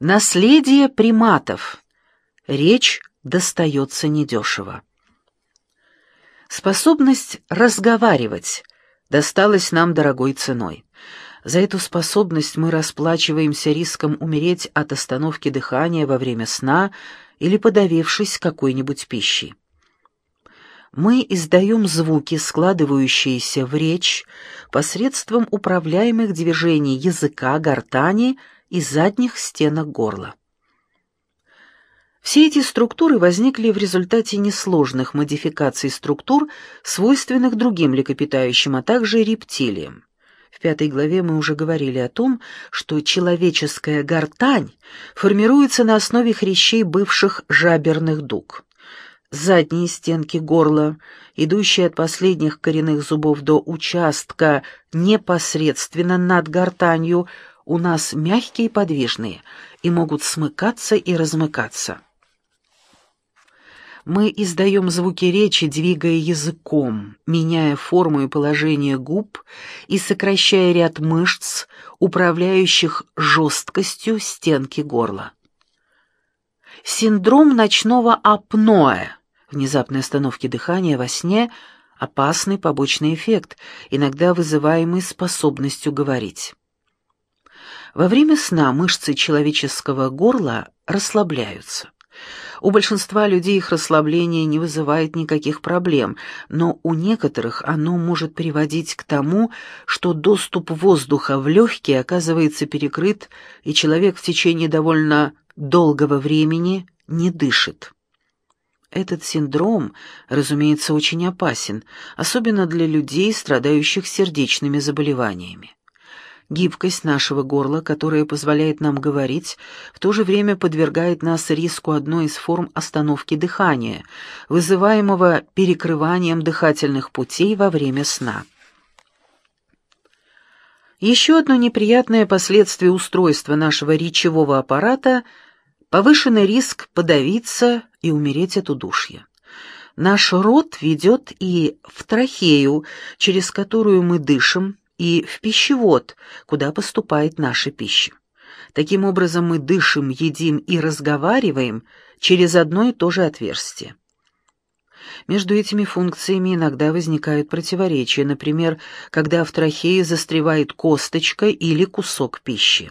Наследие приматов. Речь достается недешево. Способность разговаривать досталась нам дорогой ценой. За эту способность мы расплачиваемся риском умереть от остановки дыхания во время сна или подавившись какой-нибудь пищей. Мы издаем звуки, складывающиеся в речь, посредством управляемых движений языка, гортани и задних стенок горла. Все эти структуры возникли в результате несложных модификаций структур, свойственных другим млекопитающим, а также рептилиям. В пятой главе мы уже говорили о том, что человеческая гортань формируется на основе хрящей бывших жаберных дуг. Задние стенки горла, идущие от последних коренных зубов до участка непосредственно над гортанью, у нас мягкие и подвижные и могут смыкаться и размыкаться. Мы издаем звуки речи, двигая языком, меняя форму и положение губ и сокращая ряд мышц, управляющих жесткостью стенки горла. Синдром ночного апноэ, внезапной остановки дыхания во сне, опасный побочный эффект, иногда вызываемый способностью говорить. Во время сна мышцы человеческого горла расслабляются. У большинства людей их расслабление не вызывает никаких проблем, но у некоторых оно может приводить к тому, что доступ воздуха в легкие оказывается перекрыт, и человек в течение довольно долгого времени не дышит. Этот синдром, разумеется, очень опасен, особенно для людей, страдающих сердечными заболеваниями. Гибкость нашего горла, которая позволяет нам говорить, в то же время подвергает нас риску одной из форм остановки дыхания, вызываемого перекрыванием дыхательных путей во время сна. Еще одно неприятное последствие устройства нашего речевого аппарата – повышенный риск подавиться и умереть от удушья. Наш рот ведет и в трахею, через которую мы дышим, и в пищевод, куда поступает наша пища. Таким образом мы дышим, едим и разговариваем через одно и то же отверстие. Между этими функциями иногда возникают противоречия, например, когда в трахее застревает косточка или кусок пищи.